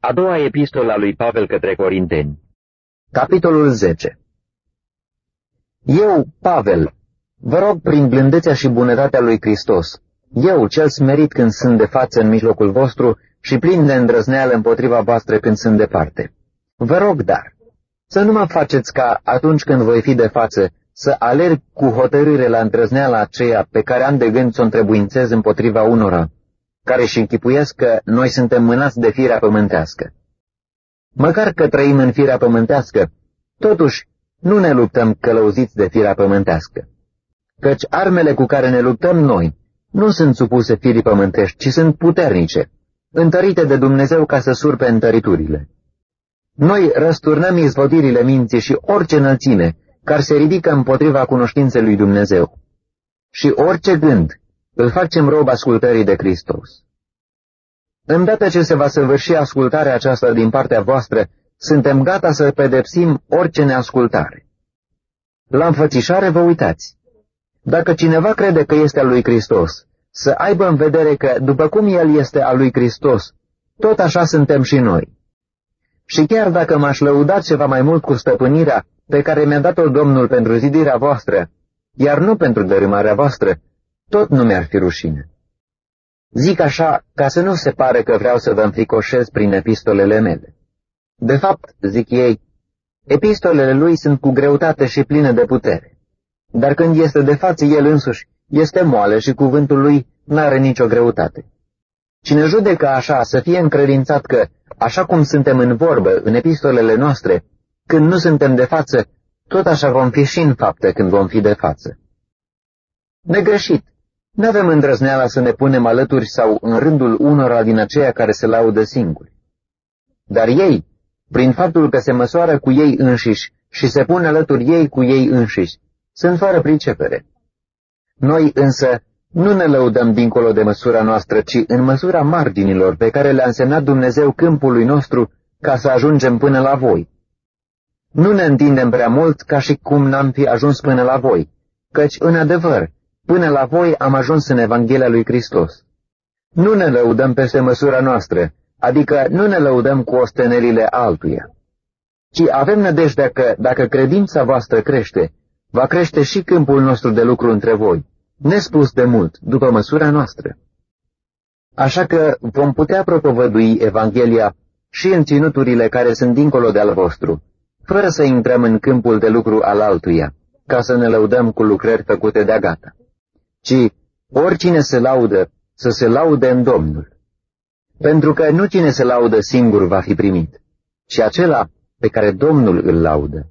A doua epistolă a lui Pavel către Corinteni. Capitolul 10 Eu, Pavel, vă rog prin blândețea și bunătatea lui Hristos, eu, cel smerit când sunt de față în mijlocul vostru și plin de îndrăzneală împotriva voastră când sunt departe. Vă rog, dar, să nu mă faceți ca atunci când voi fi de față, să alerg cu hotărâre la îndrăzneala aceea pe care am de gând să o întrebuințez împotriva unora, care și închipuiesc că noi suntem mânați de firea pământească. Măcar că trăim în firea pământească, totuși nu ne luptăm călăuziți de firea pământească. Căci armele cu care ne luptăm noi nu sunt supuse firii pământești, ci sunt puternice, întărite de Dumnezeu ca să surpe întăriturile. Noi răsturnăm izvodirile minții și orice înălțime care se ridică împotriva cunoștinței lui Dumnezeu. Și orice gând îl facem rob ascultării de Hristos. Îndată ce se va săvârși ascultarea aceasta din partea voastră, suntem gata să pedepsim orice neascultare. La înfățișare vă uitați. Dacă cineva crede că este al lui Hristos, să aibă în vedere că, după cum el este al lui Hristos, tot așa suntem și noi. Și chiar dacă m-aș lăuda ceva mai mult cu stăpânirea pe care mi-a dat-o Domnul pentru zidirea voastră, iar nu pentru dărâmarea voastră, tot nu mi-ar fi rușine. Zic așa ca să nu se pare că vreau să vă înfricoșez prin epistolele mele. De fapt, zic ei, epistolele lui sunt cu greutate și pline de putere. Dar când este de față el însuși, este moale și cuvântul lui n-are nicio greutate. Cine judecă așa să fie încredințat că, așa cum suntem în vorbă în epistolele noastre, când nu suntem de față, tot așa vom fi și în fapte când vom fi de față. Negreșit, nu avem îndrăzneala să ne punem alături sau în rândul unora din aceia care se laudă singuri. Dar ei, prin faptul că se măsoară cu ei înșiși și se pun alături ei cu ei înșiși, sunt fără pricepere. Noi însă nu ne lăudăm dincolo de măsura noastră, ci în măsura marginilor pe care le-a însemnat Dumnezeu câmpului nostru ca să ajungem până la voi. Nu ne întindem prea mult ca și cum n-am fi ajuns până la voi, căci, în adevăr, până la voi am ajuns în Evanghelia lui Hristos. Nu ne lăudăm peste măsura noastră, adică nu ne lăudăm cu ostenerile altuia, ci avem nădejdea că, dacă credința voastră crește, va crește și câmpul nostru de lucru între voi, nespus de mult, după măsura noastră. Așa că vom putea propovădui Evanghelia și în ținuturile care sunt dincolo de al vostru, fără să intrăm în câmpul de lucru al altuia, ca să ne lăudăm cu lucrări făcute de-a gata, ci oricine se laudă, să se laude în Domnul. Pentru că nu cine se laudă singur va fi primit, ci acela pe care Domnul îl laudă.